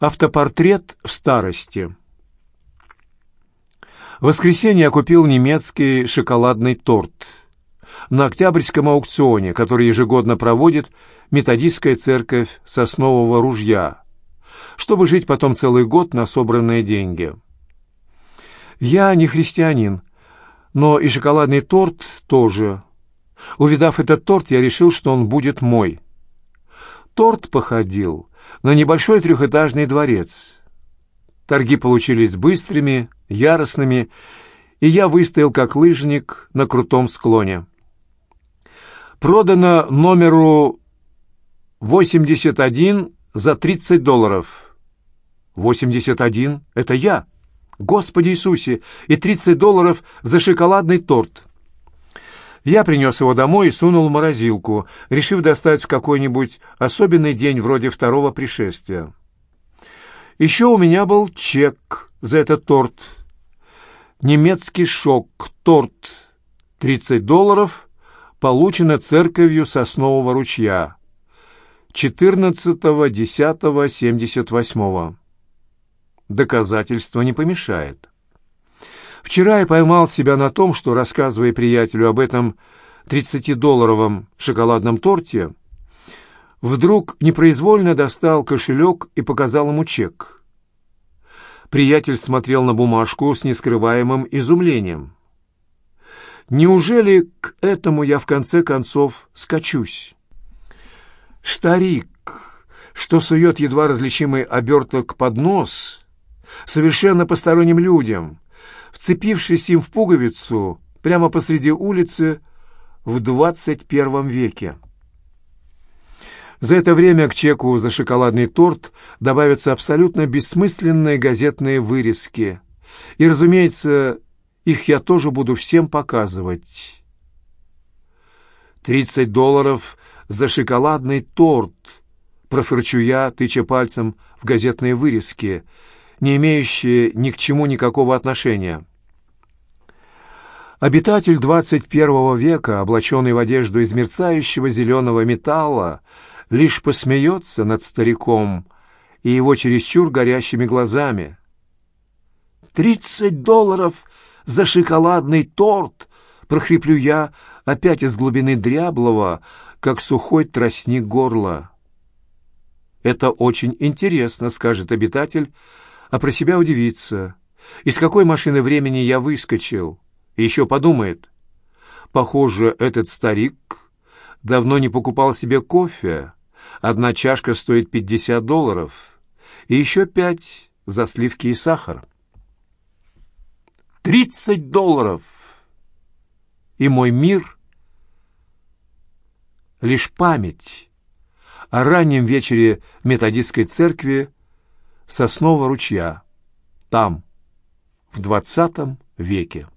Автопортрет в старости. В воскресенье я купил немецкий шоколадный торт на Октябрьском аукционе, который ежегодно проводит методистская церковь Соснового ружья, чтобы жить потом целый год на собранные деньги. Я не христианин, но и шоколадный торт тоже. Увидав этот торт, я решил, что он будет мой. Торт походил на небольшой трехэтажный дворец. Торги получились быстрыми, яростными, и я выстоял как лыжник на крутом склоне. Продано номеру 81 за 30 долларов. 81 — это я. Господи Иисусе! И 30 долларов за шоколадный торт. Я принес его домой и сунул в морозилку, решив достать в какой-нибудь особенный день вроде второго пришествия. Еще у меня был чек за этот торт. Немецкий шок, торт, 30 долларов, получено церковью Соснового ручья. 14.10.78. Доказательство не помешает. Вчера я поймал себя на том, что, рассказывая приятелю об этом 30-долларовом шоколадном торте, вдруг непроизвольно достал кошелек и показал ему чек. Приятель смотрел на бумажку с нескрываемым изумлением. Неужели к этому я в конце концов скачусь? Старик, что сует едва различимый оберток под нос, совершенно посторонним людям, вцепившись им в пуговицу прямо посреди улицы в двадцать первом веке. За это время к чеку за шоколадный торт добавятся абсолютно бессмысленные газетные вырезки. И, разумеется, их я тоже буду всем показывать. «Тридцать долларов за шоколадный торт», — профырчу я, тыча пальцем в газетные вырезки — не имеющие ни к чему никакого отношения. Обитатель 21 века, облаченный в одежду из мерцающего зеленого металла, лишь посмеется над стариком и его чересчур горящими глазами. «Тридцать долларов за шоколадный торт!» — прохриплю я опять из глубины дряблого, как сухой тростник горла. «Это очень интересно», — скажет обитатель, — а про себя удивится. Из какой машины времени я выскочил? И еще подумает. Похоже, этот старик давно не покупал себе кофе. Одна чашка стоит 50 долларов. И еще пять за сливки и сахар. Тридцать долларов! И мой мир — лишь память о раннем вечере методистской церкви Соснового ручья, там, в двадцатом веке.